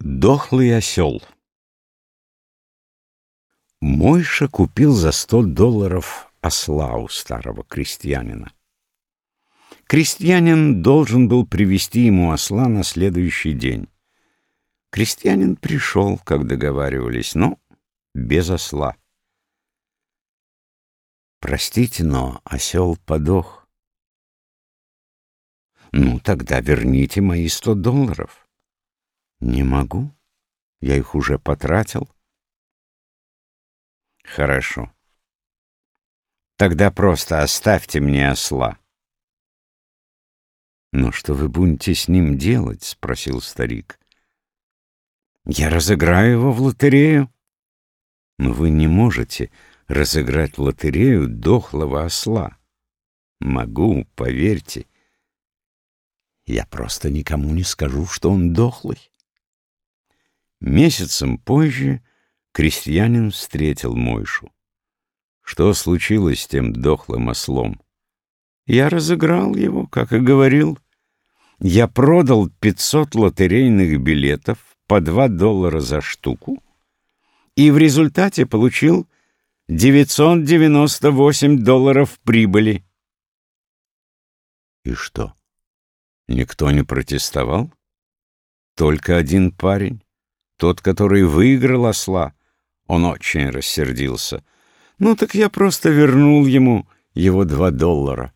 Дохлый осел Мойша купил за сто долларов осла у старого крестьянина. Крестьянин должен был привести ему осла на следующий день. Крестьянин пришел, как договаривались, но без осла. Простите, но осел подох. Ну, тогда верните мои сто долларов. Не могу. Я их уже потратил. Хорошо. Тогда просто оставьте мне осла. «Ну что вы будете с ним делать?» — спросил старик. «Я разыграю его в лотерею». «Но вы не можете разыграть в лотерею дохлого осла». «Могу, поверьте. Я просто никому не скажу, что он дохлый». Месяцем позже крестьянин встретил Мойшу. Что случилось с тем дохлым ослом? Я разыграл его, как и говорил. Я продал пятьсот лотерейных билетов по два доллара за штуку и в результате получил 998 долларов прибыли. И что? Никто не протестовал? Только один парень? Тот, который выиграл осла, он очень рассердился. Ну так я просто вернул ему его два доллара.